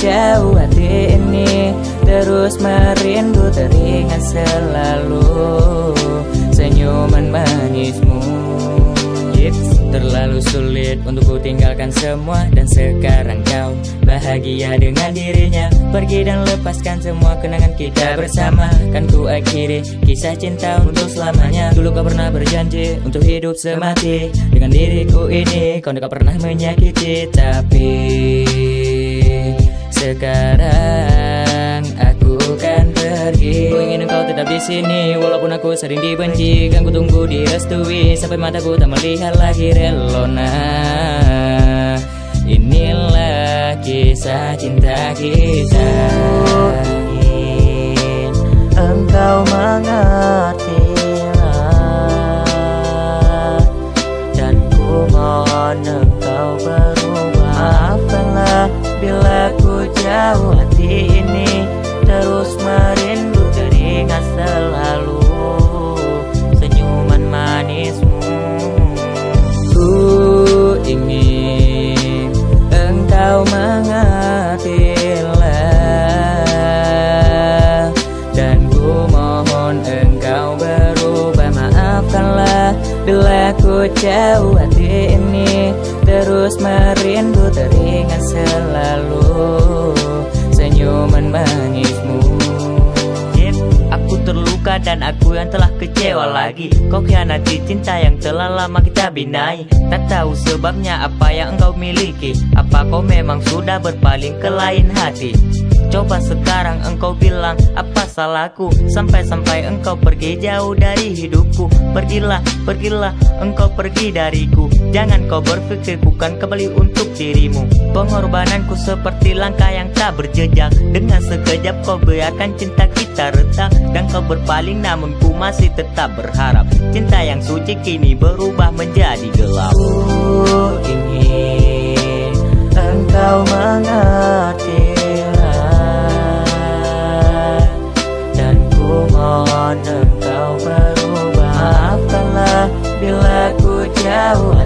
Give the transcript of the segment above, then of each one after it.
jauh hati ini Terus merindu teringat selalu. Senyuman manismu. It's terlalu sulit untuk ku tinggalkan semua Dan sekarang kau bahagia dengan dirinya. Pergi dan lepaskan semua kenangan kita bersama. Kan ku akhiri kisah cinta untuk selamanya. Dulu kau pernah berjanji untuk hidup semati. Dengan diriku ini kau tidak pernah menyakiti. Tapi sekarang aku kan pergi. Ku ingin engkau tetap di sini Walaupun aku sering dibenci. Kan ku tunggu direstui Sampai mataku tak melihat lagi relona. Inilah kisah cinta kita. Engkau mengertilah Dan ku mohon engkau berubah. Maafkanlah bila jauh hati ini Terus merindu teringat selalu. Senyuman manismu. Ku ingin engkau mengertilah Dan ku mohon engkau berubah. Maafkanlah bila ku jauh hati ini. Terus merindu teringat selalu terluka dan aku yang telah kecewa lagi. Kau khianati cinta yang telah lama kita binai Tak tahu sebabnya apa yang engkau miliki. Apa kau memang sudah berpaling ke lain hati? Coba sekarang engkau bilang apa salahku? Sampai-sampai engkau pergi jauh dari hidupku. Pergilah, pergilah, engkau pergi dariku. Jangan kau berpikir bukan kembali untuk dirimu. Pengorbananku seperti langkah yang tak berjejak. Dengan sekejap kau biarkan cinta kita retak Dan kau berpaling namun ku masih tetap berharap Cinta yang suci kini berubah menjadi gelap. Ku ingin engkau mengertilah Dan ku mohon engkau berubah. Maafkanlah bila ku jauh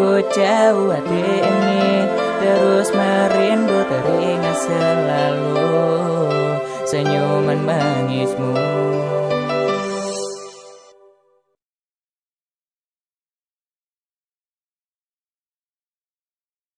ku jauh hati ini Terus merindu teringat selalu. Senyuman manismu